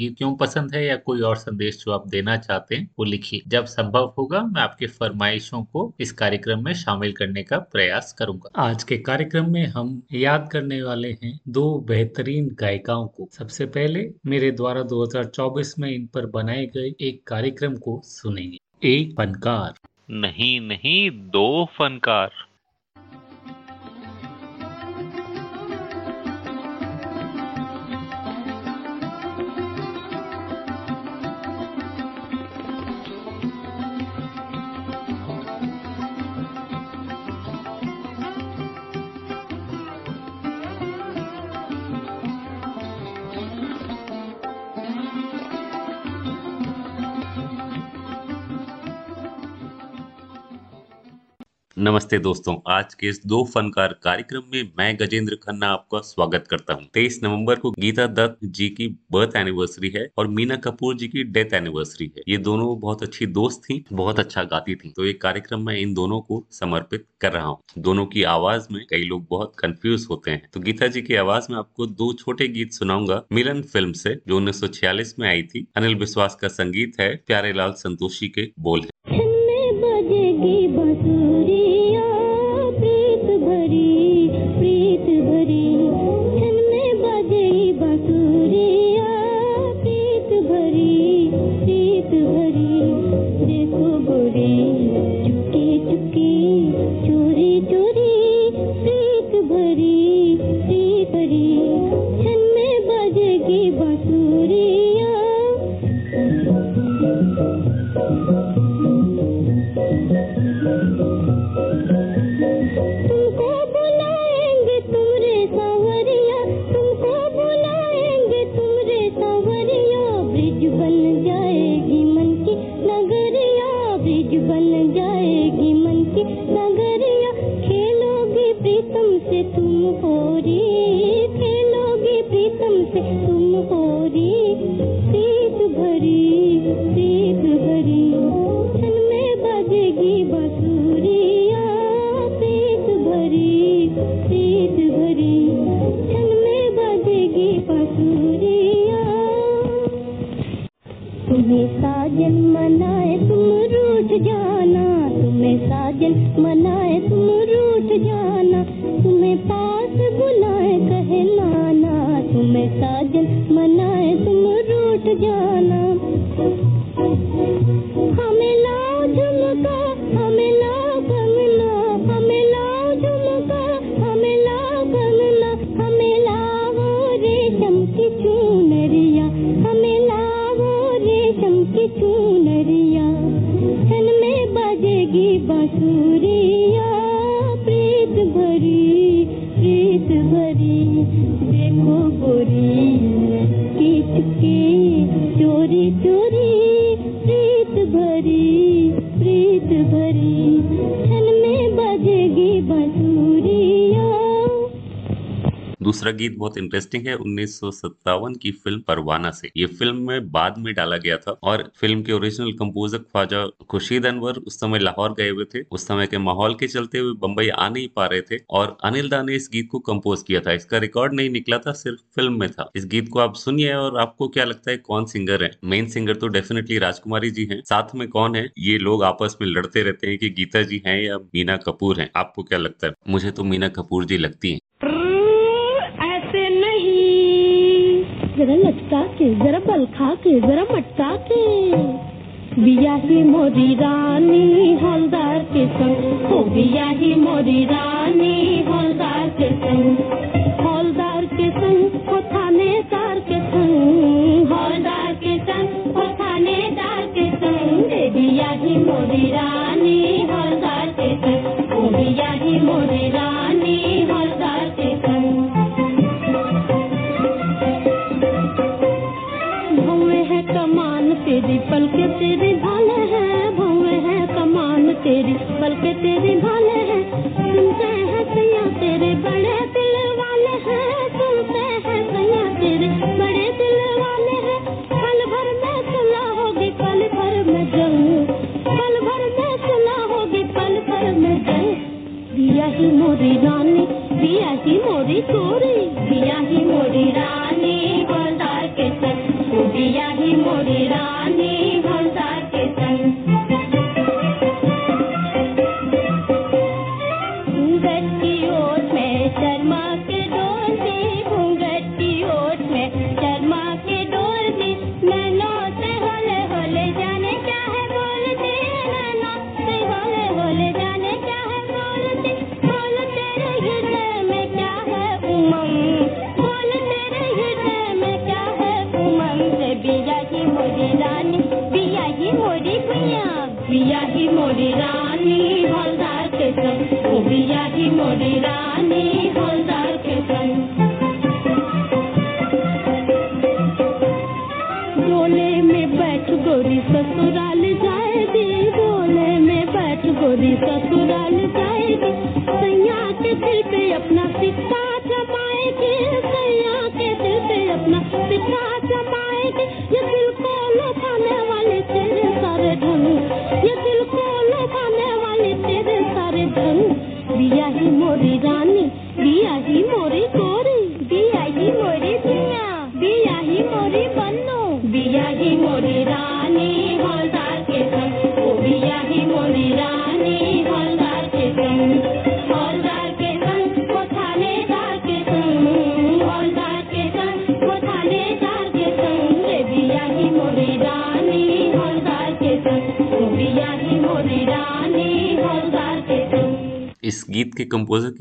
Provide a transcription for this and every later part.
गीत क्यों पसंद है या कोई और संदेश जो आप देना चाहते हैं, वो लिखिए। जब संभव होगा, मैं आपके फरमाइशों को इस कार्यक्रम में शामिल करने का प्रयास करूँगा। आज के कार्यक्रम में हम याद करने वाले हैं दो बेहतरीन गायिकाओं को। सबसे पहले, मेरे द्वारा 2024 में इन पर बनाए गए एक कार्यक्रम को सुनेंगे। एक फनकार। नहीं नहीं, दो फनकार। नमस्ते दोस्तों, आज के इस दो फनकार कार्यक्रम में मैं गजेंद्र खन्ना आपका स्वागत करता हूँ। तेईस नवंबर को गीता दत्त जी की बर्थ एनिवर्सरी है और मीना कपूर जी की डेथ एनिवर्सरी है। ये दोनों बहुत अच्छी दोस्त थी, बहुत अच्छा गाती थी। तो ये कार्यक्रम में इन दोनों को समर्पित कर रहा हूँ। दोनों की आवाज़ में कई लोग बहुत कंफ्यूज होते हैं। तो गीता जी की आवाज़ में आपको दो छोटे गीत सुनाऊँगा। मिलन फ़िल्म से, जो उन्नीस सौ छियालीस में आई थी, अनिल विश्वास का संगीत है प्यारे लाल संतोषी के बोल है। गीत बहुत इंटरेस्टिंग है, उन्नीस सौ सत्तावन की फ़िल्म परवाना से। ये फ़िल्म में बाद में डाला गया था और फ़िल्म के ओरिजिनल कंपोजर ख्वाजा खुर्शीद अनवर उस समय लाहौर गए हुए थे। उस समय के माहौल के चलते हुए बम्बई आ नहीं पा रहे थे और अनिल दा ने इस गीत को कंपोज किया था। इसका रिकॉर्ड नहीं निकला था, सिर्फ़ फ़िल्म में था। इस गीत को आप सुनिए और आपको क्या लगता है, कौन सिंगर है? मेन सिंगर तो डेफिनेटली राजकुमारी जी हैं। साथ में कौन है? ये लोग आपस में लड़ते रहते हैं कि गीता जी हैं या मीना कपूर हैं। आपको क्या लगता है? मुझे तो मीना कपूर जी लगती हैं ऐसे नहीं जरा लटका के जरा बल खा के जरा मटका के बिया ही रानी, हौलदार के संग। हो बिया ही रानी, हौलदार के संग। हौलदार के संग हो थानेदार के संग। हौलदार के संग हो थानेदार के संग। बिया ही रानी, हौलदार के संग। हो बिया ही रानी, हौलदार के संग। तेरी पल के तेरे भाले हैं भौवे है कमान तेरी। पल के तेरे भाले हैं, सुनते हैं सैया तेरे, बड़े दिल वाले हैं, सुनते हैं सैया तेरे। बड़े दिल वाले हैं, पल भर में सुना होगी, पल भर में जंग पल भर में सुना होगी, पल भर में जंग दिया ही मोरी रानी, दिया ही मोरी चोरी दिया ही मोरी रानी हवलदार के संग दिया ही मोरी रानी।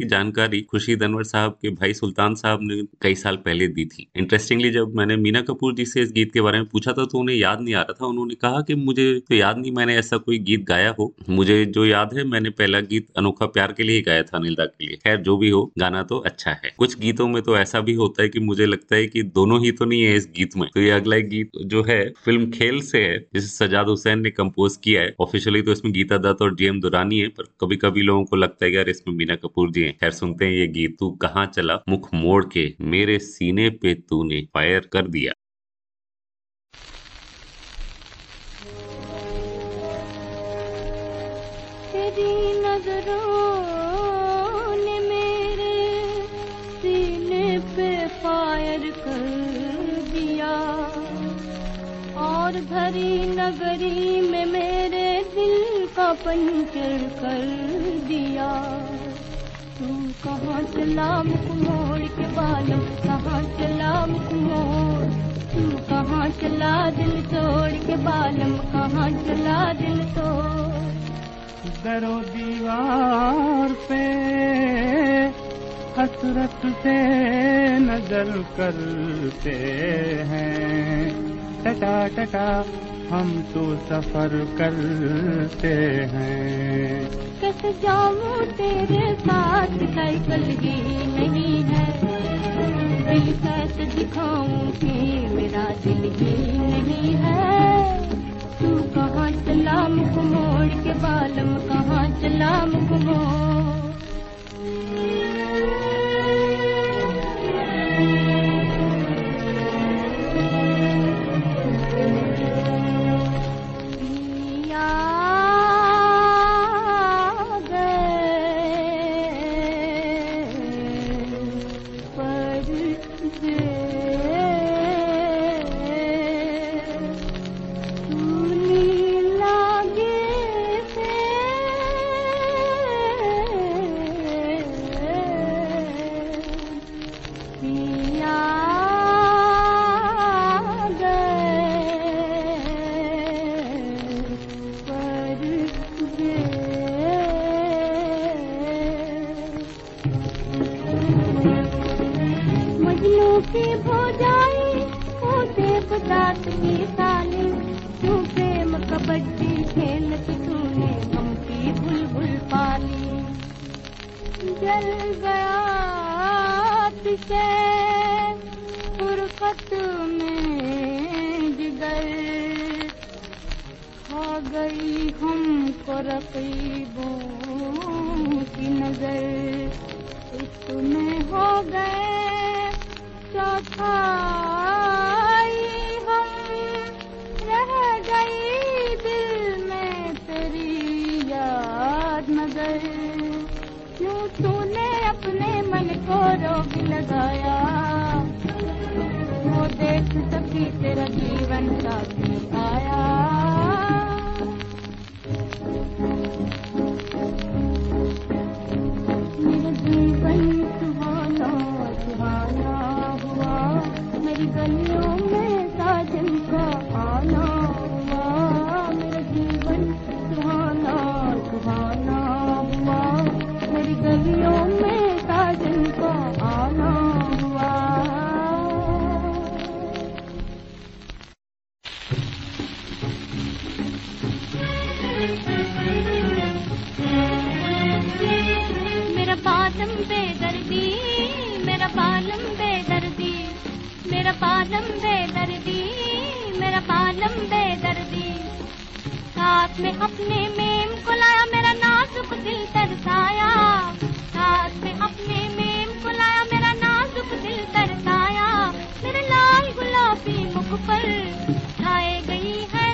जानकारी खुर्शीद अनवर साहब के भाई सुल्तान साहब ने कई साल पहले दी थी। इंटरेस्टिंगली जब मैंने मीना कपूर जी से इस गीत के बारे में पूछा था तो उन्हें याद नहीं आ रहा था। उन्होंने कहा कि मुझे तो याद नहीं, मैंने ऐसा कोई गीत गाया हो। मुझे जो याद है, मैंने पहला गीत अनोखा प्यार के लिए गाया था अनिल दा के लिए। खैर, जो भी हो, गाना तो अच्छा है। कुछ गीतों में तो ऐसा भी होता है कि मुझे लगता है कि दोनों ही तो नहीं है इस गीत में। तो ये अगला गीत जो है, फ़िल्म खेल से है, जिसे सजाद हुसैन ने कंपोज किया है। ऑफिशियली तो इसमें गीता दत्त और जीएम दुरानी है, पर कभी कभी लोगों को लगता है यार, इसमें मीना कपूर जी हैं। खैर, सुनते हैं ये गीत, तू कहाँ चला? मुख मोड़ के, मेरे सीने पे तूने फायर कर दिया। ने मेरे फायर कर दिया। और भरी नगरी में मेरे दिल का पंचर कर दिया। तू कहाँ चला मोड़ के बालम कहाँ चला तू कहाँ चला दिल तोड़ के बालम कहाँ चला दिल तोड़। दरो दीवार पे हसरत से नज़र करते हैं। टटा टटा हम तो सफ़र करते हैं। कैसे जाऊँ तेरे साथ साइकिल ही नहीं है। दिल कैसे दिखाऊँ कि मेरा दिल ही नहीं है। तू कहाँ चला मुख मोड़ के बालम, कहाँ चला मुख मोड़? बालम बेदर्दी मेरा बालम बेदर्दी साथ में अपने मेम को लाया, मेरा नाजुक दिल तरसाया। साथ में अपने मेम को लाया, मेरा नाजुक दिल तरसाया। मेरे लाल गुलाबी मुख पर छाए गई है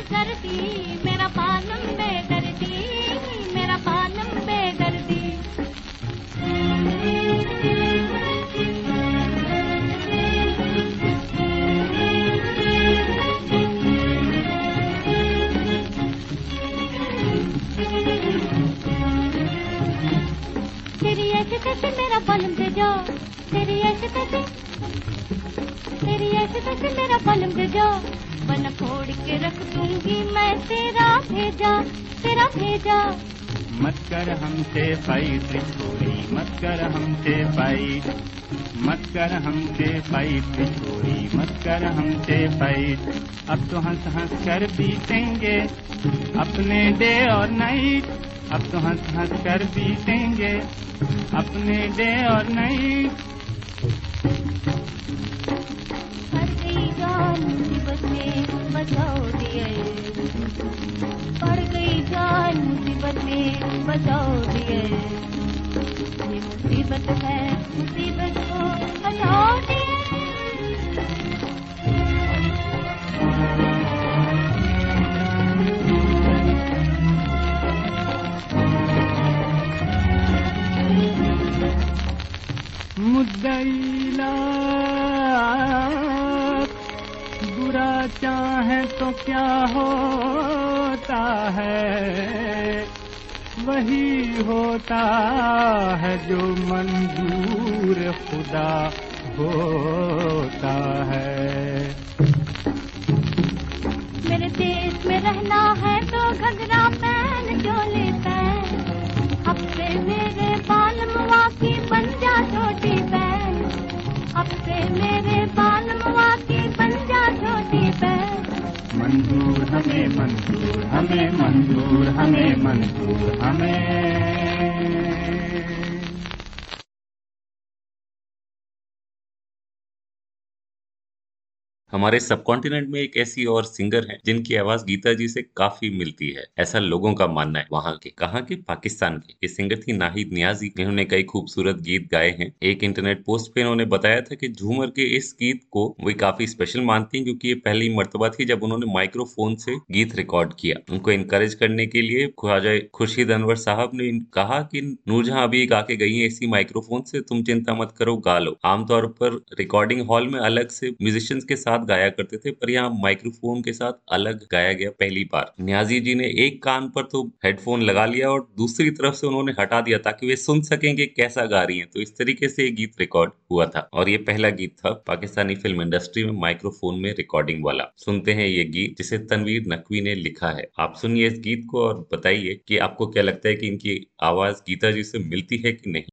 तैसे मेरा बलम दे जा तेरी ऐसे तैसे, तेरी ऐसे तैसे मेरा बलम दे जा बन फोड़ के रख दूँगी मैं तेरा भेजा तेरा भेजा। मत कर हमसे फाइट छोरी मत कर हमसे फाइट मत कर हमसे फाइट छोरी मत कर हमसे फाइट अब तो हंस हंस कर बीतेंगे अपने डे और नाइट अब तो हंस हंस कर बीतेंगे अपने डे और नाइट हर मुसीबत में बचाओ दिए। पड़ गई जान मुसीबत में बचाओ दिए। मुसीबत है, मुसीबत को बचाओ दिए। मुद्दैला बुरा चाहे तो क्या होता है? वही होता है जो मंजूर खुदा होता है। मेरे देश में रहना है तो घगरा पहन मंजूर हमें मंजूर हमें मंजूर हमें मंजूर हमें। हमारे सबकॉन्टिनेंट में एक ऐसी और सिंगर है, जिनकी आवाज़ गीता जी से काफ़ी मिलती है। ऐसा लोगों का मानना है। वहाँ के, कहाँ के? पाकिस्तान के। ये सिंगर थी नाहिद नियाजी। इन्होंने कई खूबसूरत गीत गाए हैं। एक इंटरनेट पोस्ट पे इन्होंने बताया था कि झूमर के इस गीत को वे काफ़ी स्पेशल मानती हैं, क्योंकि ये पहली मरतबा थी जब उन्होंने माइक्रोफोन से गीत रिकॉर्ड किया। उनको इनकरेज करने के लिए ख्वाजा खुर्शीद अनवर साहब ने कहा कि नूरजहां अभी गा के गई है इसी माइक्रोफोन से, तुम चिंता मत करो, गा लो। आमतौर पर रिकॉर्डिंग हॉल में अलग से म्यूजिशियंस के साथ गाया करते थे, पर यहाँ माइक्रोफोन के साथ अलग गाया गया पहली बार। न्याजी जी ने एक कान पर तो हेडफोन लगा लिया और दूसरी तरफ़ से उन्होंने हटा दिया ताकि वे सुन सकें कि कैसा गा रही हैं। तो इस तरीके से ये गीत रिकॉर्ड हुआ था। और ये पहला गीत था पाकिस्तानी फ़िल्म इंडस्ट्री में माइक्रोफोन में रिकॉर्डिंग वाला। सुनते हैं ये गीत, जिसे तनवीर नकवी ने लिखा है। आप सुनिए इस गीत को और बताइए कि आपको क्या लगता है कि इनकी आवाज़ गीता जी से मिलती है कि नहीं?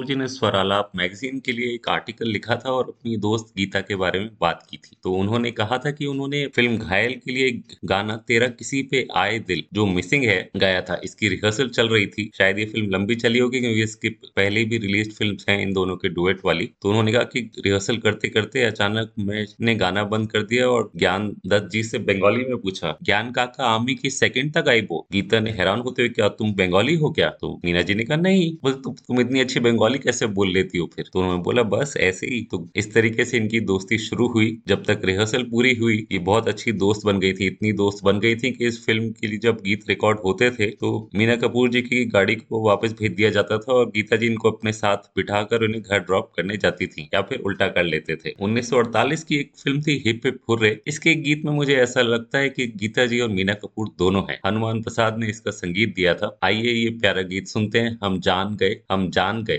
कपूर जी ने स्वर आलाप मैगजीन के लिए एक आर्टिकल लिखा था और अपनी दोस्त गीता के बारे में बात की थी। तो उन्होंने कहा था कि उन्होंने फ़िल्म घायल के लिए गाना तेरा किसी पे आए दिल, जो मिसिंग है, गाया था। इसकी रिहर्सल चल रही थी। शायद ये फ़िल्म लंबी चली होगी क्योंकि इसके पहले भी रिलीज़ फ़िल्म हैं इन दोनों के डुएट वाली। तो उन्होंने कहा कि रिहर्सल करते करते अचानक मैंने गाना बंद कर दिया और ज्ञान दत्त जी से बंगाली में पूछा, ज्ञान काका, आमी की सेकंड तक आई वो? गीता ने हैरान होते हुए क्या तुम बंगाली हो क्या? तो मीना जी ने कहा, नहीं। तुम तुम इतनी अच्छी बंगाली कैसे बोल लेती हो फिर? तो उन्होंने बोला, बस ऐसे ही। तो इस तरीके से इनकी दोस्ती शुरू हुई। जब तक रिहर्सल पूरी हुई, ये बहुत अच्छी दोस्त बन गई थी। इतनी दोस्त बन गई थी कि इस फ़िल्म के लिए जब गीत रिकॉर्ड होते थे तो मीना कपूर जी की गाड़ी को वापस भेज दिया जाता था और गीता जी इनको अपने साथ बिठा कर उन्हें घर ड्रॉप करने जाती थी या फिर उल्टा कर लेते थे। उन्नीस सौ अड़तालीस की एक फ़िल्म थी, हिप हिप हुर्रे। इसके गीत में मुझे ऐसा लगता है कि गीता जी और मीना कपूर दोनों हैं। हनुमान प्रसाद ने इसका संगीत दिया था। आइए ये प्यारा गीत सुनते हैं। हम जान गए, हम जान गए।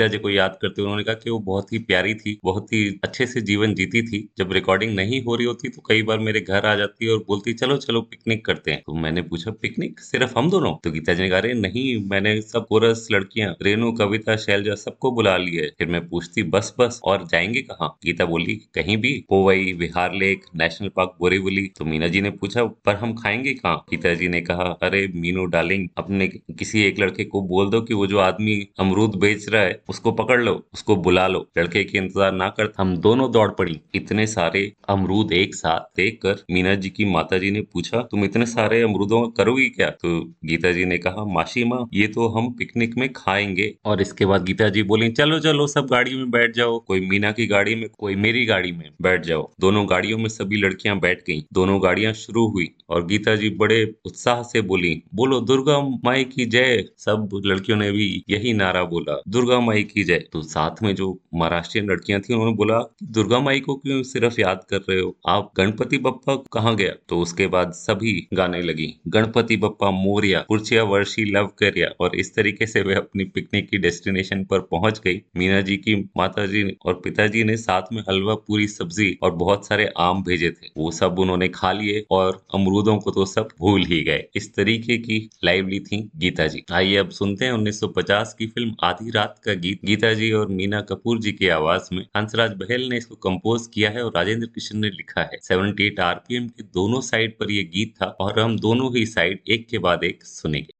गीता जी को याद करते हुए उन्होंने कहा कि वो बहुत ही प्यारी थी, बहुत ही अच्छे से जीवन जीती थी। जब रिकॉर्डिंग नहीं हो रही होती तो कई बार मेरे घर आ जाती और बोलती, चलो चलो पिकनिक करते हैं। तो मैंने पूछा पिकनिक सिर्फ़ हम दोनों? तो गीता जी ने कहा, "अरे, नहीं, मैंने सब कोरस लड़कियाँ, रेणु, कविता, शैलजा सबको बुला लिया फिर मैं पूछती, बस बस, और जाएँगे कहाँ? गीता बोली, कहीं भी Powai Vihar lake national park Borivali. तो मीना जी ने पूछा, पर हम खाएँगे कहाँ? गीता जी ने कहा, अरे, मीनू डार्लिंग अपने किसी एक लड़के को बोल दो कि वो जो आदमी अमरूद बेच रहा है उसको पकड़ लो, उसको बुला लो। लड़के के इंतज़ार ना कर, हम दोनों दौड़ पड़ी। इतने सारे अमरूद एक साथ देख कर मीना जी की माता जी ने पूछा, तुम इतने सारे अमरूदों का करोगी क्या? तो गीता जी ने कहा, मासी माँ, ये तो हम पिकनिक में खाएँगे। और इसके बाद गीता जी बोली, चलो चलो, सब गाड़ी में बैठ जाओ। कोई मीना की गाड़ी में, कोई मेरी गाड़ी में बैठ जाओ। दोनों गाड़ियों में सभी लड़कियाँ बैठ गई। दोनों गाड़ियाँ शुरू हुई और गीता जी बड़े उत्साह से बोली, बोलो, दुर्गा माई की जय। सब लड़कियों ने भी यही नारा बोला। दुर्गा माई की जाए। तो साथ में जो महाराष्ट्रियन लड़कियाँ थी, उन्होंने बोला, दुर्गा माई को क्यों सिर्फ़ याद कर रहे हो? आप गणपति बप्पा कहाँ गया? तो उसके बाद सभी गाने लगी, गणपति बप्पा मोरिया पुरचिया वर्षी लव करिया। और इस तरीके से वे अपनी पिकनिक की डेस्टिनेशन पर पहुँच गई। मीना जी की माता जी और पिताजी ने साथ में हलवा, पूरी सब्ज़ी और बहुत सारे आम भेजे थे। वो सब उन्होंने खा लिए और अमरूदों को तो सब भूल ही गए। इस तरीके की लाइवली थी गीता जी। आइए, अब सुनते हैं 1950 की फ़िल्म आधी रात का गीत। गीता जी और मीना कपूर जी की आवाज़ में हंसराज बहेल ने इसको कंपोज किया है और राजेंद्र कृष्ण ने लिखा है। 78 आरपीएम के दोनों साइड पर यह गीत था और हम दोनों ही साइड एक के बाद एक सुनेंगे।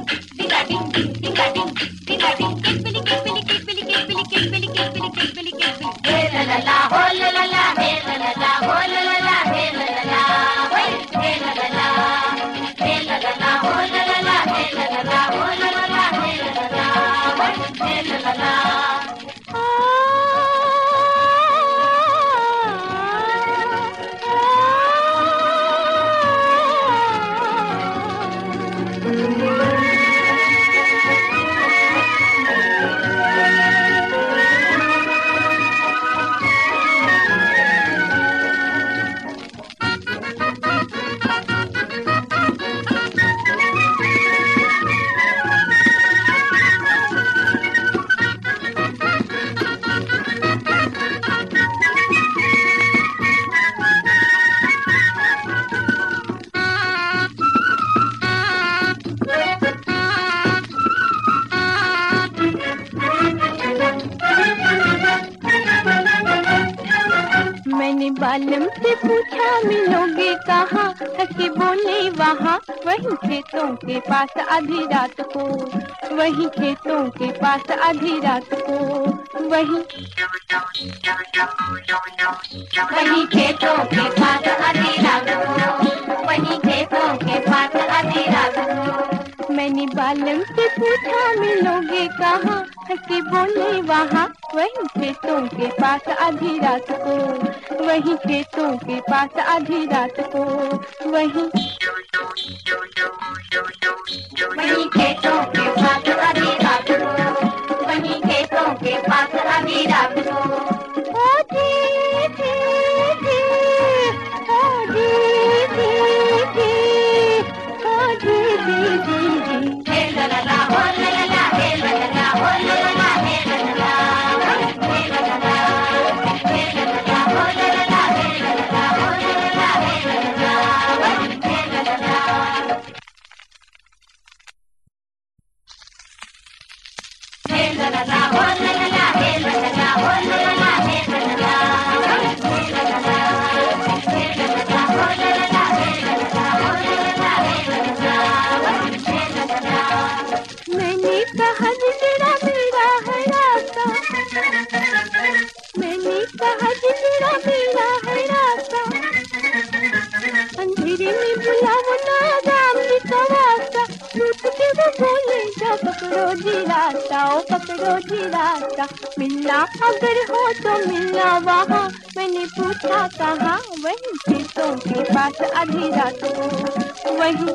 जी जी खेतों के पास आधी रात को, वहीं खेतों के पास आधी रात को, वही वहीं खेतों के पास आधी रात को, वही खेतों के पास आधी रात को। मैंने बालम से पूछा, मिलोगे कहाँ? हँसी बोले, वहाँ, वही खेतों के पास आधी रात को, वही खेतों के पास आधी रात को, वही वही खेतों पकड़ो जी रास्ता, ओ पकड़ो जी रास्ता। मिलना अगर हो तो मिलना वहाँ। मैंने पूछा कहाँ, वही खेतों के पास आधी रात। को वही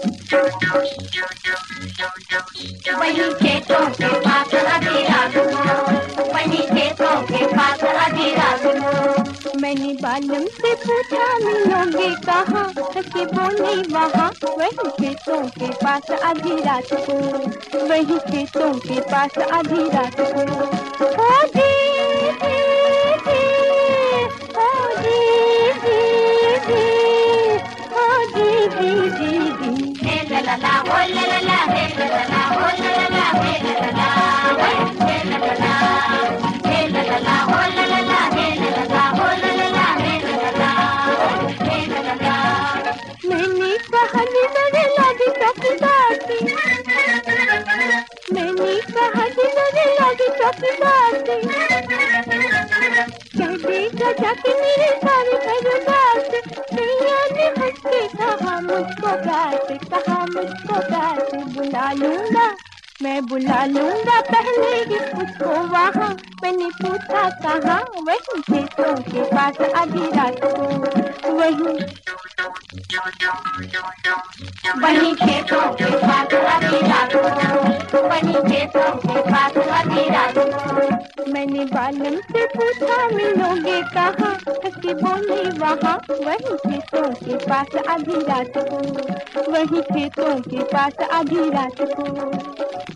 वही खेतों के पास आधी रात। को वही खेतों के पास आधी रात। को मैंने बालम से पूछा मिलोगे कहाँ हंसे बोले वहाँ। वही खेतों के पास आधी रात को, वही खेतों के पास आधी रात को। ओ जी जी जी ओ जी जी जी। ओ जी जी जी जी हे ला ला ला हो ला ला। कह मेरे सारे हंस के कहा मुझको प्यार कहा मुझको प्यार बुला लूँगा। मैं बुला लूँगा पहले ही उसको वहाँ। मैंने पूछा, कहाँ? वही खेतों के पास आधी रात को। वही वही खेतों के पास आधी रात को। वही खेतों के पास आधी रात को। मैंने बालम से पूछा, मिलोगे कहाँ? हँसी बोले, वहाँ। वही खेतों के पास आधी रात को। वही खेतों के पास आधी रात को।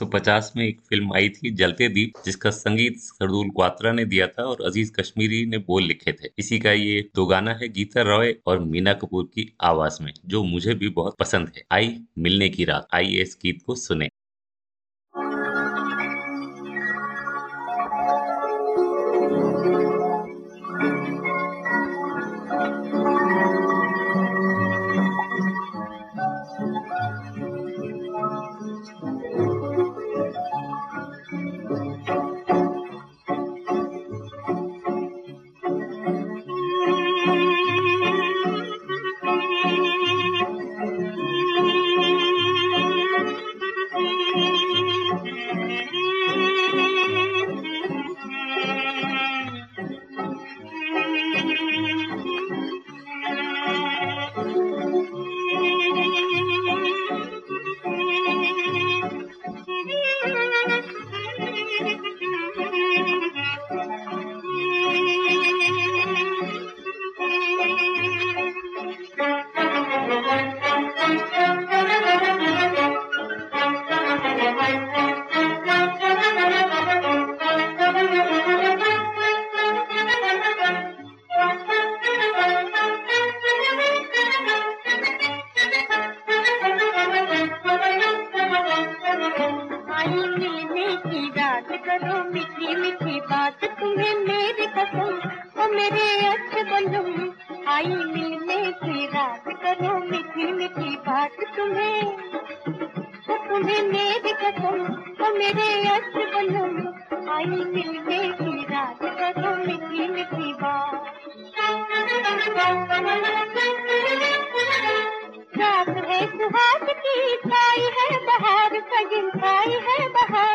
1950 में एक फ़िल्म आई थी, जलते दीप, जिसका संगीत सरदुल क्वात्रा ने दिया था और अज़ीज़ कश्मीरी ने बोल लिखे थे। इसी का ये दो गाना है, गीता रॉय और मीना कपूर की आवाज़ में, जो मुझे भी बहुत पसंद है। आई, मिलने की रात। आई, इस गीत को सुने। आई मिलने की रात करो मीठी मीठी बात तुम्हें। ओ तुम्हें मेरी कसम, ओ मेरे अच्छे बंधु आई मिलने की रात करो मीठी मीठी बात। रात है सुहाग की छाई है, बहार सगिन छाई है, बहार।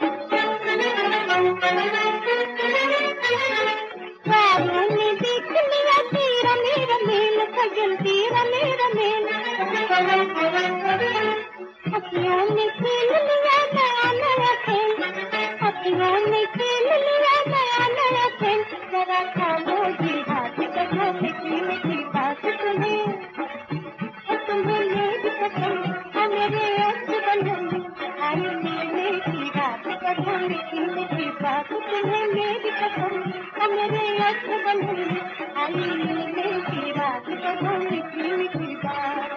अखियों ने खेल लिया नया नया खेल अखियों ने बात तुम्हें मेरी कसम ओ मेरे बंधन आई मिलने की रात करो मीठी मीठी बात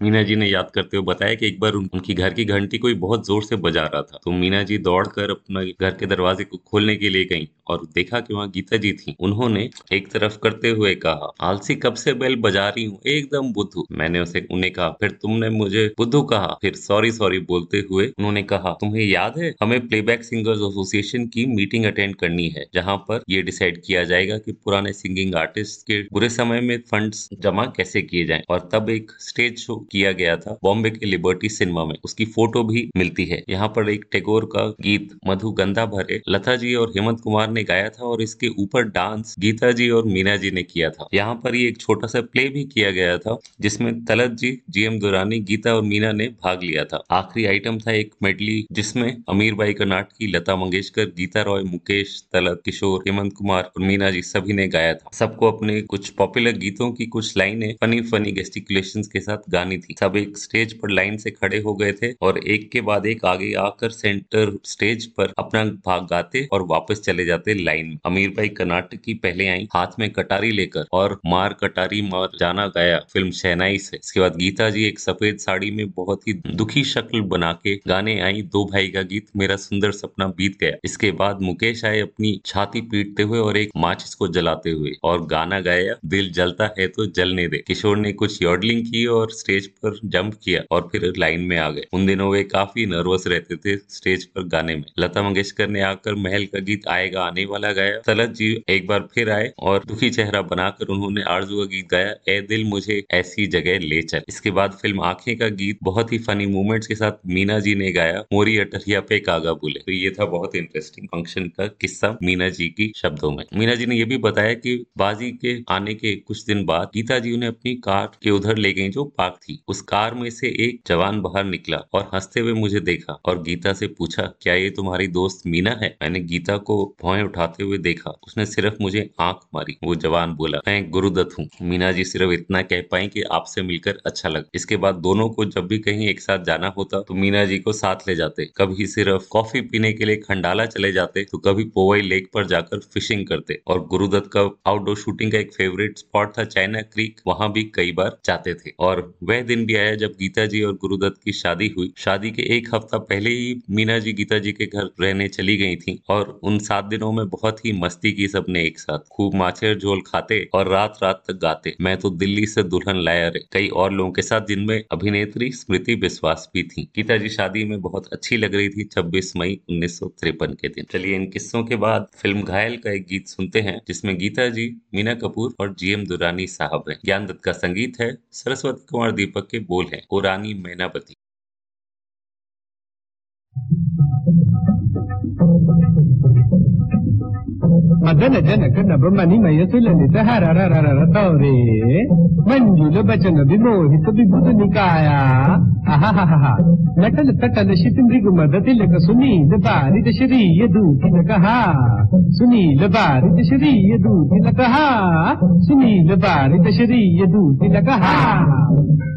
मीना जी ने याद करते हुए बताया कि एक बार उनकी घर की घंटी कोई बहुत ज़ोर से बजा रहा था। तो मीना जी दौड़कर अपना घर के दरवाजे को खोलने के लिए गईं और देखा कि वहाँ गीता जी थी। उन्होंने एक तरफ़ करते हुए कहा, आलसी कब से बेल बजा रही हूँ? एकदम बुद्धू। मैंने उसे, उन्हें कहा, फिर तुमने मुझे बुद्धू कहा। फिर सॉरी सॉरी बोलते हुए उन्होंने कहा, तुम्हें याद है? हमें प्लेबैक सिंगर्स एसोसिएशन की मीटिंग अटेंड करनी है, जहाँ पर ये डिसाइड किया जाएगा कि पुराने सिंगिंग आर्टिस्ट के बुरे समय में फंड जमा कैसे किए जाए और तब एक स्टेज शो किया गया था बॉम्बे के लिबर्टी सिनेमा में। उसकी फ़ोटो भी मिलती है। यहाँ पर एक टेगोर का गीत, मधु गंधा भरे, लता जी और हेमंत कुमार ने गाया था और इसके ऊपर डांस गीता जी और मीना जी ने किया था। यहाँ पर ये एक छोटा सा प्ले भी किया गया था, जिसमें तलत जी, जीएम दुरानी, गीता और मीना ने भाग लिया था। आखिरी आइटम था एक मेडली जिसमें अमीर बाई कर्नाट की, लता मंगेशकर, गीता रॉय, मुकेश, तलत, किशोर, हेमंत कुमार और मीना जी सभी ने गाया था। सबको अपने कुछ पॉपुलर गीतों की कुछ लाइनें फनी फनी गेस्टिकुलेशन के साथ गानी थी। सब एक स्टेज पर लाइन से खड़े हो गए थे और एक के बाद एक आगे आकर सेंटर स्टेज पर अपना भाग गाते और वापस चले जाते लाइन में। अमीर भाई कर्नाटक की पहले आई, हाथ में कटारी लेकर और मार कटारी मार जाना गाया फ़िल्म शहनाई से। इसके बाद गीता जी एक सफ़ेद साड़ी में बहुत ही दुखी शक्ल बना के गाने आई, दो भाई का गीत मेरा सुंदर सपना बीत गया। इसके बाद मुकेश आए अपनी छाती पीटते हुए और एक माचिस को जलाते हुए और गाना गाया, दिल जलता है तो जलने दे। किशोर ने कुछ यॉडलिंग की और स्टेज पर जंप किया और फिर लाइन में आ गए। उन दिनों वे काफ़ी नर्वस रहते थे स्टेज पर गाने में। लता मंगेशकर ने आकर महल का गीत आएगा, आने वाला गाया। तलत जी एक बार फिर आए और दुखी चेहरा बनाकर उन्होंने आरज़ू का गीत गाया, ए दिल मुझे ऐसी जगह ले चल। इसके बाद फ़िल्म आँखें का गीत बहुत ही फनी मूवमेंट्स के साथ मीना जी ने गाया, मोरी अटरिया पे कागा बोले। तो ये था बहुत इंटरेस्टिंग फ़ंक्शन का किस्सा मीना जी की शब्दों में। मीना जी ने ये भी बताया कि बाजी के आने के कुछ दिन बाद गीता जी उन्हें अपनी कार के उधर ले गई जो पार्क थी। उस कार में से एक जवान बाहर निकला और हँसते हुए मुझे देखा और गीता से पूछा, क्या ये तुम्हारी दोस्त मीना है? मैंने गीता को भौएँ उठाते हुए देखा। उसने सिर्फ़ मुझे आँख मारी। वो जवान बोला, मैं गुरुदत्त हूँ। मीना जी सिर्फ़ इतना कह पाई की आपसे मिलकर अच्छा लगा। इसके बाद दोनों को जब भी कहीं एक साथ जाना होता तो मीना जी को साथ ले जाते। कभी सिर्फ़ कॉफ़ी पीने के लिए खंडाला चले जाते तो कभी पोवई लेक पर जाकर फिशिंग करते। और गुरुदत्त का आउटडोर शूटिंग का एक फेवरेट स्पॉट था, चाइना क्रीक। वहाँ भी कई बार जाते थे। और वह दिन भी आया जब गीता जी और गुरुदत्त की शादी हुई। शादी के एक हफ़्ता पहले ही मीना जी गीता जी के घर रहने चली गई थी और उन सात दिनों में बहुत ही मस्ती की सबने एक साथ। खूब माछेर झोल खाते और रात रात तक गाते। मैं तो दिल्ली से दुल्हन लाया रे। कई और लोगों के साथ जिनमें अभिनेत्री स्मृति विश्वास भी थी। गीता जी शादी में बहुत अच्छी लग रही थी 26 मई उन्नीस सौ तिरपन के दिन। चलिए इन किस्सों के बाद फ़िल्म घायल का एक गीत सुनते हैं, जिसमें गीता जी, मीना कपूर और जीएम दुरानी साहब है। ज्ञान दत्त का संगीत है, सरस्वती कुमार दीपक के बोल हैं ओ रानी मैनापति Thank you. మదన జనక నభమణి మయసులలిత హరరరరతౌరే మంజుల బచన విమోహిత విభుత నికాయ అహహహ నటన తటన శితి మృగు మద తిలక సునీల బారిత శరీయ దూతి నకహ సునీల బారిత శరీయ దూతి నకహ సునీల బారిత శరీయ దూతి నకహ ओ रानी मैं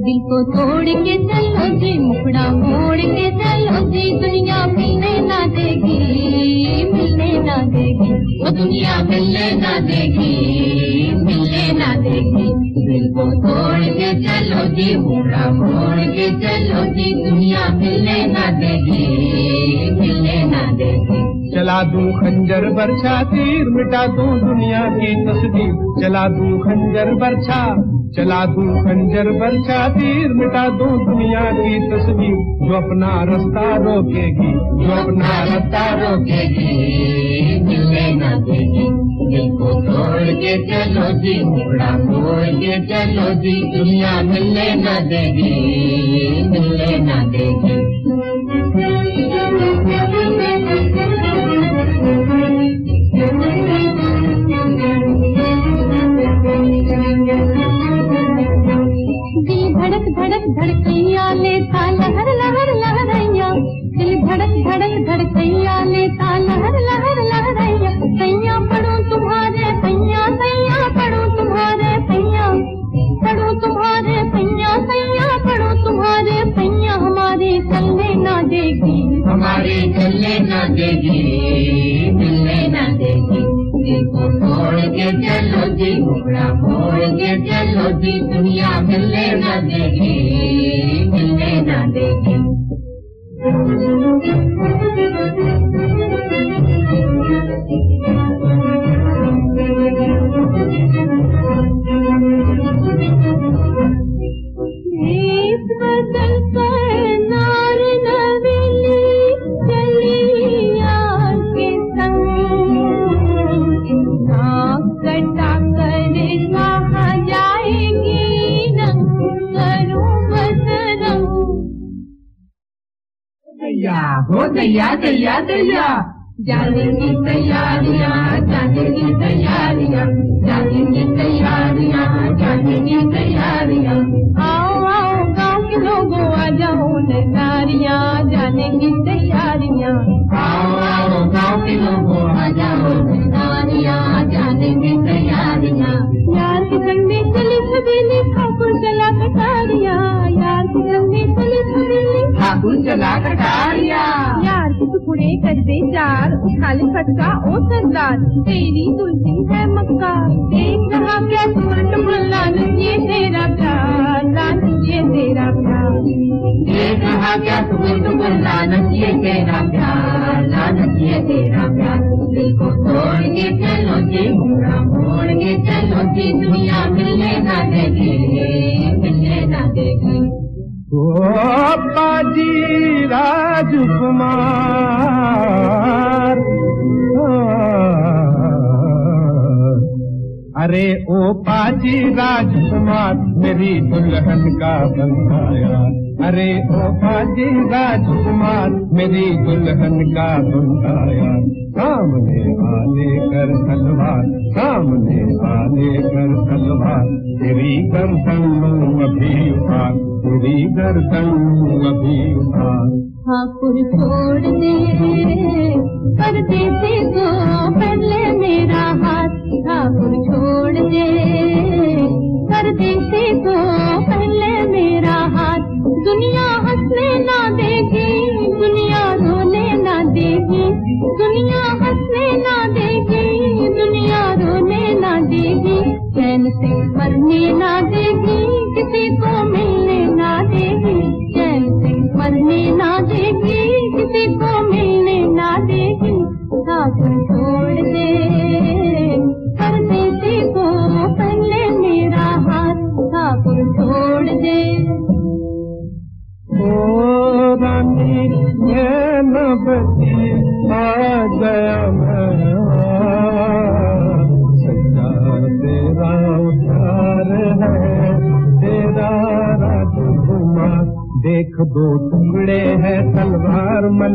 दिल को तोड़ के चलो जी, मुखड़ा मोड़ के चलो जी, दुनिया मिलने ना देगी, मिलने ना देगी। वो दुनिया मिलने ना देगी, मिलने ना देगी। दिल को तोड़ के चलो जी, मुखड़ा मोड़ के चलो जी, दुनिया मिलने ना देगी, मिलने ना देगी। चला दूँ खंजर बरछा तीर मिटा दूँ दुनिया की तस्वीर। चला दूँ खंजर बरछा चला दूँ खंजर बरछा तीर मिटा दूँ दुनिया की तस्वीर। जो अपना रास्ता रोकेगी, जो अपना रास्ता रोकेगी मिलने ना देगी। दिल को तोड़ के चलो जी, मोड़ के चलो जी, दुनिया मिलने न देगी, मिलने न देगी। धड़कैया लेता लहर लहर लहरैया दिल धड़क धड़क धड़कैया लेता लहर लहर लहरैया सैया पढ़ो तुम्हारे सैया सैया पढ़ो तुम्हारे सैया। पढ़ो तुम्हारे सैया सैया पढ़ो तुम्हारे सैया। हमारे चलने ना देगी, हमारे चलने ना देगी, मिलने ना देगी। दिल को तोड़ के चलो जी मुखड़ा मोड़ के चलो जी दुनिया मिलने ना देगी मिलने ना देगी हो दैया दैया दैया जाने की तैयारियाँ। उठा फटका ओ सरदार, तेरी दुल्हन है मक्का। देख रहा क्या सुरट मुल्ला, ये तेरा प्यार लाल ये तेरा प्यार। देख रहा क्या सुरट मुल्ला, ये तेरा प्यार लाल ये तेरा प्यार। दिल को तोड़ के चलो जी मुड़ा मोड़ के चलो जी, दुनिया मिलने ना देगी, मिलने ना देगी। अरे ओ पाजी राजकुमार, मेरी दुल्हन का बंधाया। अरे ओ पाजी राजकुमार, मेरी दुल्हन का बंधाया। सामने आने कर तलवार, सामने आने कर तलवार, तेरी गर्दन अभी उतार, तेरी गर्दन अभी उतार। ठाकुर छोड़ दे परदेसी को पहले मेरा हाथ। को छोड़ दे। कर देते को तो पहले मेरा हाथ। दुनिया हंसने ना देगी, दुनिया रोने ना देगी। दुनिया हंसने ना देगी, दुनिया रोने ना देगी। चैन से मरने ना देगी, किसी को मिलने ना देगी। चैन से मरने ना देगी, किसी को मिलने ना देगी।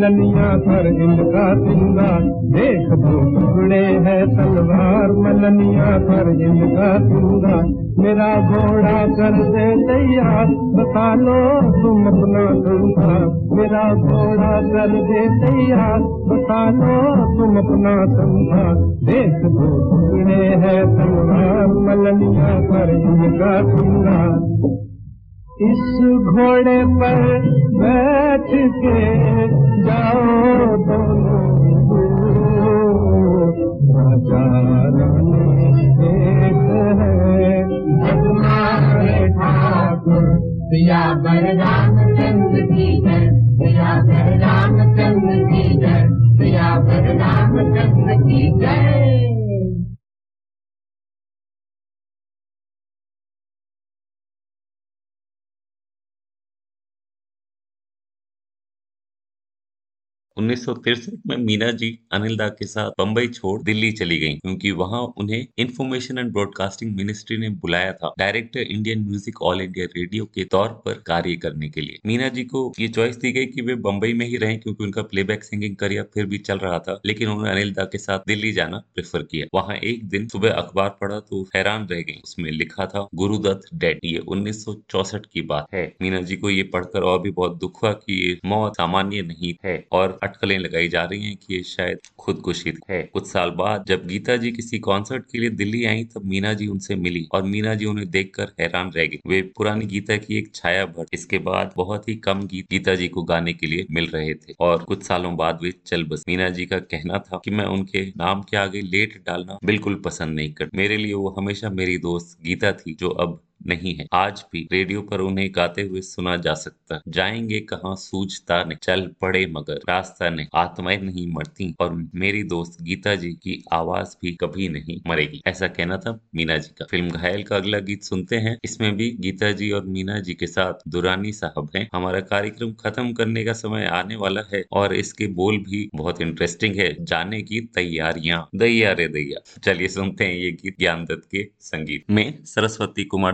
मलनिया कर इनका सिंगार देख टुकड़े है तलवार, मलनिया कर इनका सिंगार मेरा घोड़ा कर दे तैयार, बता लो तुम अपना संसार। मेरा घोड़ा कर दे तैयार, बता लो तुम अपना संसार। देख टुकड़े है तलवार, मलनिया कर इनका सिंगार इस घोड़े पर बैठ के जाओ दोनों राजा रानी एक की जय। पिया बलराम चंद्र की जय पिया बलराम चंद्र की जय। उन्नीस में मीना जी अनिल दा के साथ बम्बई छोड़ दिल्ली चली गईं, क्योंकि वहाँ उन्हें इंफॉर्मेशन एंड ब्रॉडकास्टिंग मिनिस्ट्री ने बुलाया था director Indian music all India radio के तौर पर कार्य करने के लिए। मीना जी को ये चॉइस दी गई कि वे बम्बई में ही रहें, क्योंकि उनका प्लेबैक सिंगिंग करियर फिर भी चल रहा था, लेकिन उन्होंने अनिल दा के साथ दिल्ली जाना प्रेफर किया। वहाँ एक दिन सुबह अखबार पढ़ा तो हैरान रह गई। उसमें लिखा था, गुरुदत्त डेड ये उन्नीस की बात है। मीना जी को ये पढ़कर और भी बहुत दुख हुआ की मौत सामान्य नहीं है, और अटकलें लगाई जा रही हैं कि ये शायद खुदकुशी है। कुछ साल बाद जब गीता जी किसी कॉन्सर्ट के लिए दिल्ली आई, तब मीना जी उनसे मिली और मीना जी उन्हें देखकर हैरान रह गई वे पुरानी गीता की एक छाया भर, इसके बाद बहुत ही कम गीत गीता जी को गाने के लिए मिल रहे थे और कुछ सालों बाद वे चल बस। मीना जी का कहना था कि मैं उनके नाम के आगे लेट डालना बिल्कुल पसंद नहीं कर मेरे लिए वो हमेशा मेरी दोस्त गीता थी, जो अब नहीं है। आज भी रेडियो पर उन्हें गाते हुए सुना जा सकता है। जाएँगे कहाँ सूझता नहीं। चल पड़े मगर रास्ता नहीं। आत्माएँ नहीं मरती और मेरी दोस्त गीता जी की आवाज़ भी कभी नहीं मरेगी। ऐसा कहना था मीना जी का। फ़िल्म घायल का अगला गीत सुनते हैं। इसमें भी गीता जी और मीना जी के साथ दुरानी साहब हैं। हमारा कार्यक्रम खत्म करने का समय आने वाला है और इसके बोल भी बहुत इंटरेस्टिंग है। जाने की तैयारियाँ। दैया रे दैया। चलिए सुनते हैं ये गीत ज्ञान दत्त के संगीत में। सरस्वती कुमार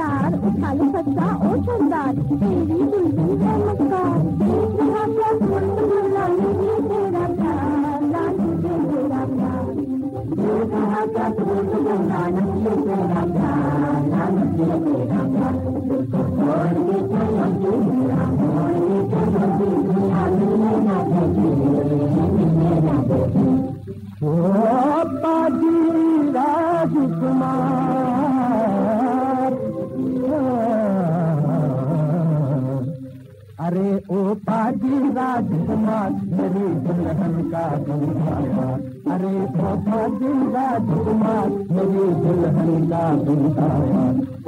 यार उठा ले सच्चा ओ सरदार तेरी दुल्हन है मक्कार एक यहाँ क्या सुन लाने ये तेरा प्यार लाने ये तेरा प्यार ये कहा क्या सुन लाने ये तेरा प्यार लाने ये तेरा प्यार उसको छोड़ के चलो दुनिया छोड़ के अरे ओ पाजी राजकुमार मेरी दुल्हन का दुल्हाया अरे ओ पाजी राजकुमार मेरी दुल्हन का दुल्हाया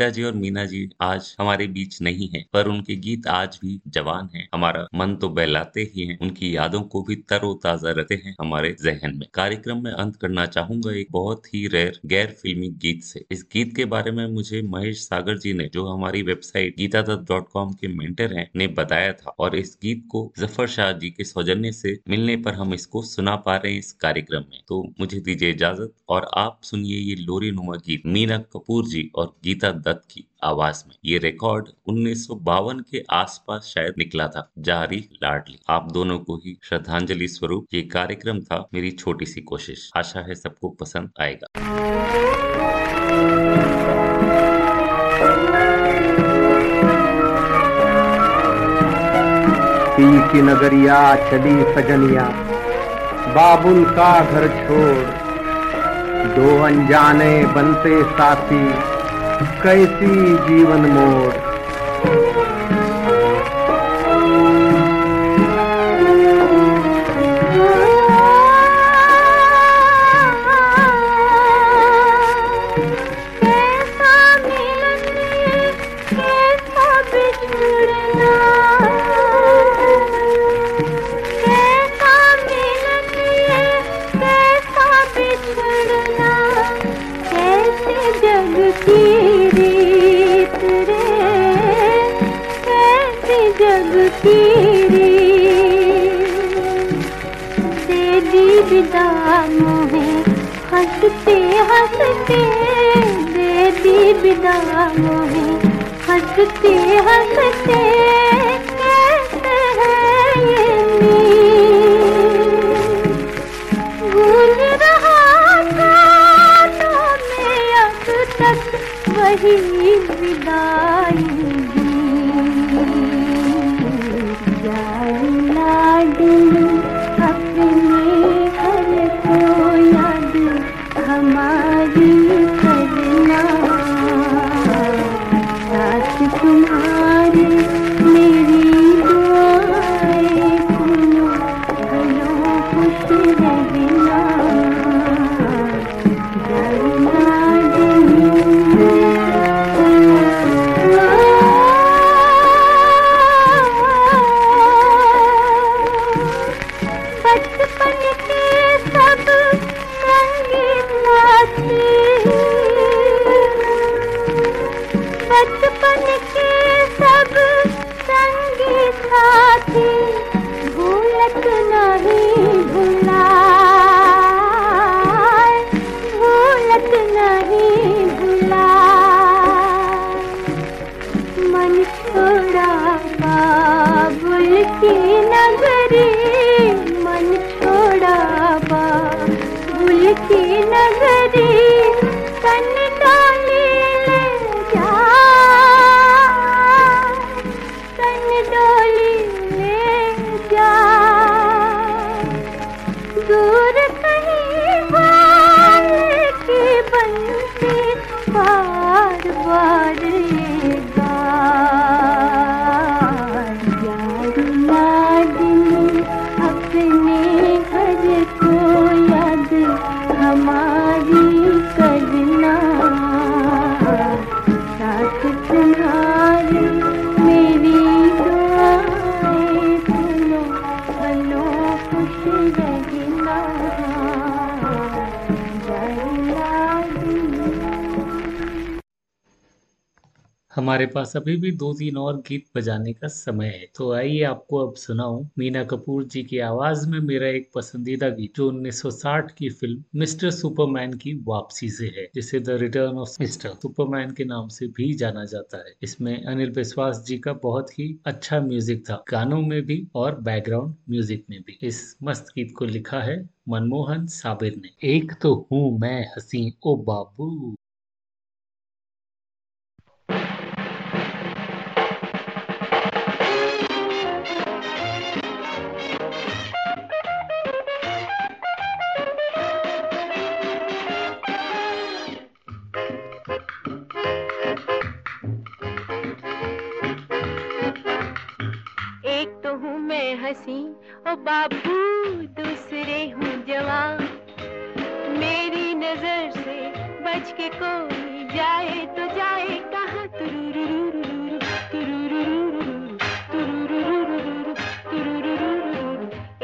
गीता जी और मीना जी आज हमारे बीच नहीं है, पर उनके गीत आज भी जवान हैं। हमारा मन तो बहलाते ही हैं, उनकी यादों को भी तरोताजा रहते हैं हमारे जहन में। कार्यक्रम में अंत करना चाहूँगा एक बहुत ही रेयर गैर फिल्मी गीत से। इस गीत के बारे में मुझे महेश सागर जी ने, जो हमारी website Geeta Dutt dot com के मेंटर हैं, ने बताया था। और इस गीत को ज़फ़र शाह जी के सौजन्य से मिलने पर हम इसको सुना पा रहे हैं इस कार्यक्रम में। तो मुझे दीजिए इजाज़त और आप सुनिए ये लोरी नुमा गीत। मीना कपूर जी और गीता दत्त की आवाज़ में। ये रिकॉर्ड उन्नीस सौ बावन के आसपास शायद निकला था। जारी लाडली, आप दोनों को ही श्रद्धांजलि स्वरूप ये कार्यक्रम था। मेरी छोटी सी कोशिश। आशा है सबको पसंद आएगा। की नगरिया चली सजनिया, बाबुल का घर छोड़। दो अनजाने बनते साथी कैसी जीवन मोड़ हँसते दे दी विदा मोहे। हँसते हँसते हमारे पास अभी भी दो तीन और गीत बजाने का समय है। तो आइए आपको अब सुनाऊं मीना कपूर जी की आवाज़ में मेरा एक पसंदीदा गीत, जो 1960 की फ़िल्म मिस्टर सुपरमैन की वापसी से है, जिसे the return of mister Superman के नाम से भी जाना जाता है। इसमें अनिल विश्वास जी का बहुत ही अच्छा म्यूज़िक था, गानों में भी और बैकग्राउंड म्यूज़िक में भी। इस मस्त गीत को लिखा है मनमोहन साबिर ने। एक तो हूँ मैं हसी, ओ बाबू। हसी ओ बाबू, दूसरे हूँ जवान। मेरी नज़र से बच के कोई जाए तो जाए, कहाँ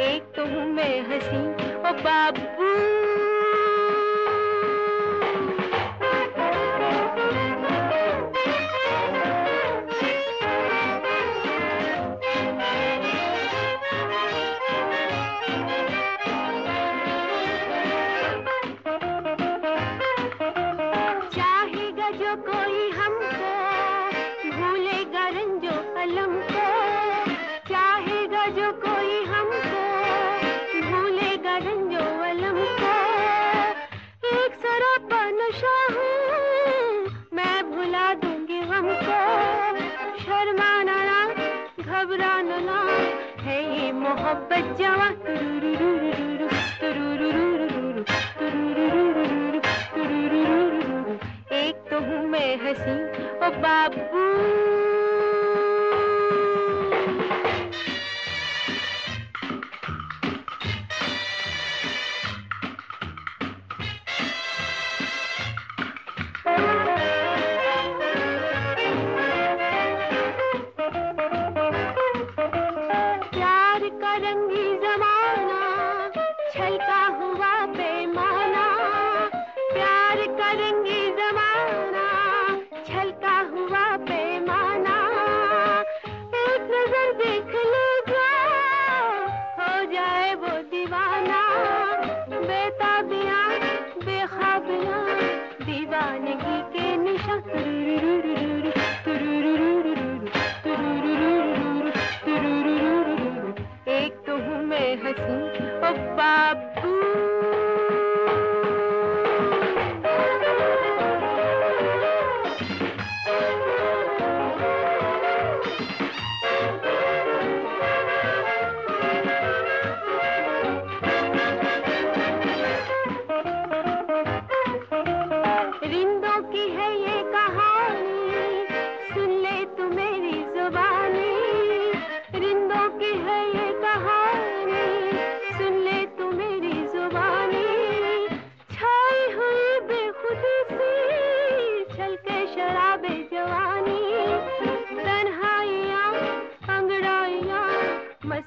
एक तो हूँ मैं हसी, ओ बाबू। मोहब्बत जवा। एक तो हूँ मैं हसी ओ बाबू। और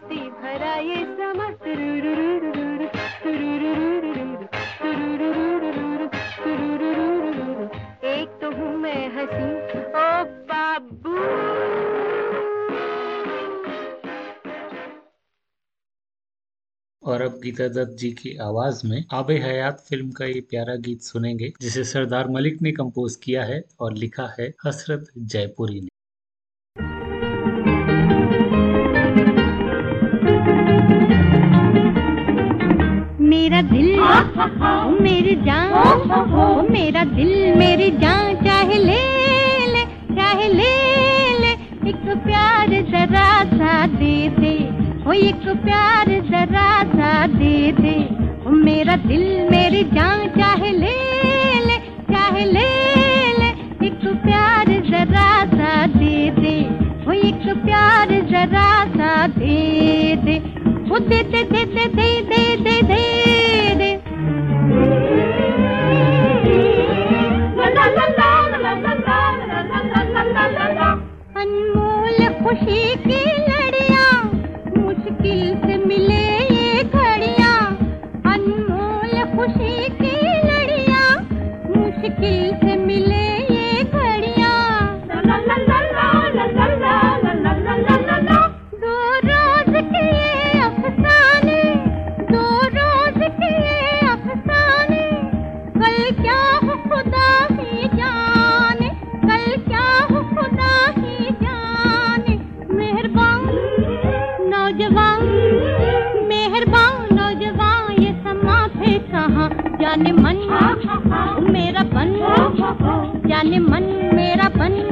अब गीता दत्त जी की आवाज़ में आबे हयात फ़िल्म का ये प्यारा गीत सुनेंगे, जिसे सरदार मलिक ने कंपोज किया है और लिखा है हसरत जयपुरी ने। ओ मेरी जान ओ मेरा दिल मेरी जान चाहे ले ले चाहे ले ले एक प्यार जरा सा दे दे ओ एक प्यार जरा सा दे दे ओ मेरा दिल मेरी जान चाहे ले ले चाहे ले ले एक प्यार जरा सा दे दे ओ एक प्यार जरा सा दे दे ओ दे दे दे दे दे दे दे दे अनमोल खुशी की मुश्किल से मिले ये घड़िया। अनमोल खुशी की लड़िया मुश्किल से जाने मन मेरा बन जाने मन मेरा बन।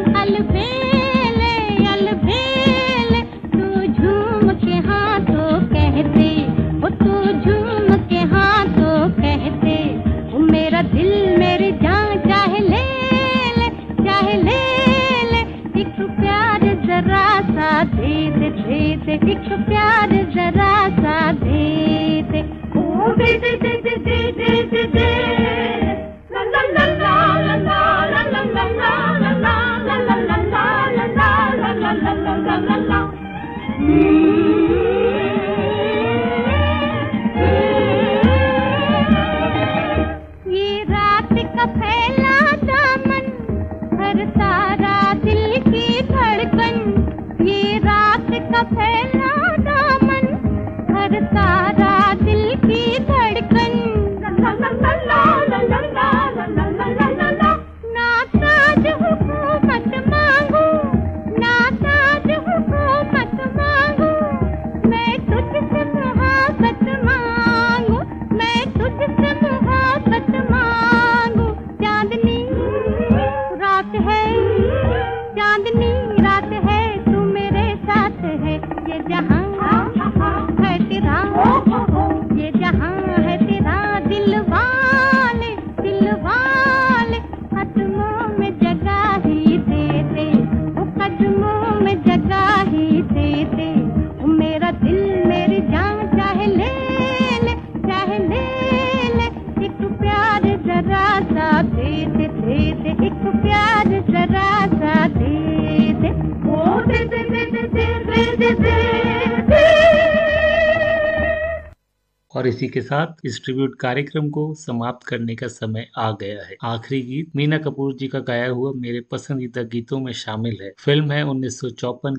इसी के साथ इस ट्रिब्यूट कार्यक्रम को समाप्त करने का समय आ गया है। आखिरी गीत मीना कपूर जी का गाया हुआ मेरे पसंदीदा गीतों में शामिल है। फ़िल्म है उन्नीस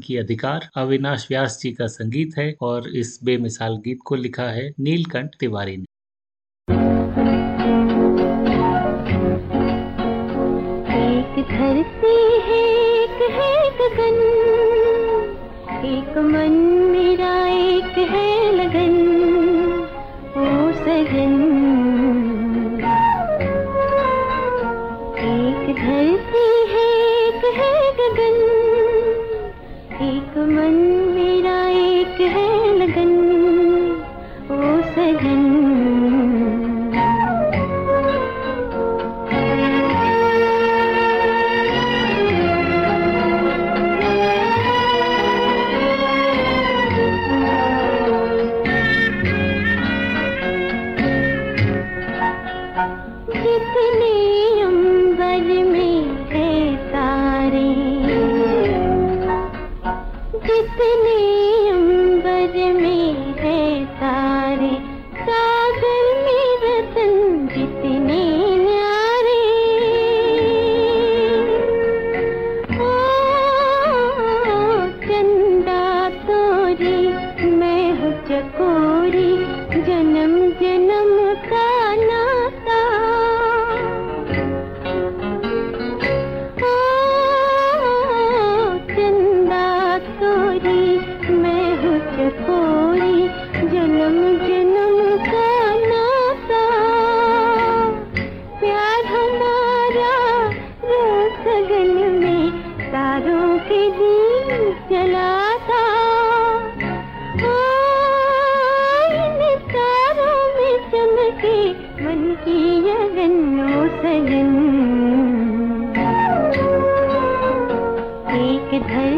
की अधिकार, अविनाश व्यास जी का संगीत है और इस बेमिसाल गीत को लिखा है नीलकंठ तिवारी ने। एक है एक है गगन, एक मन में सजन एक धर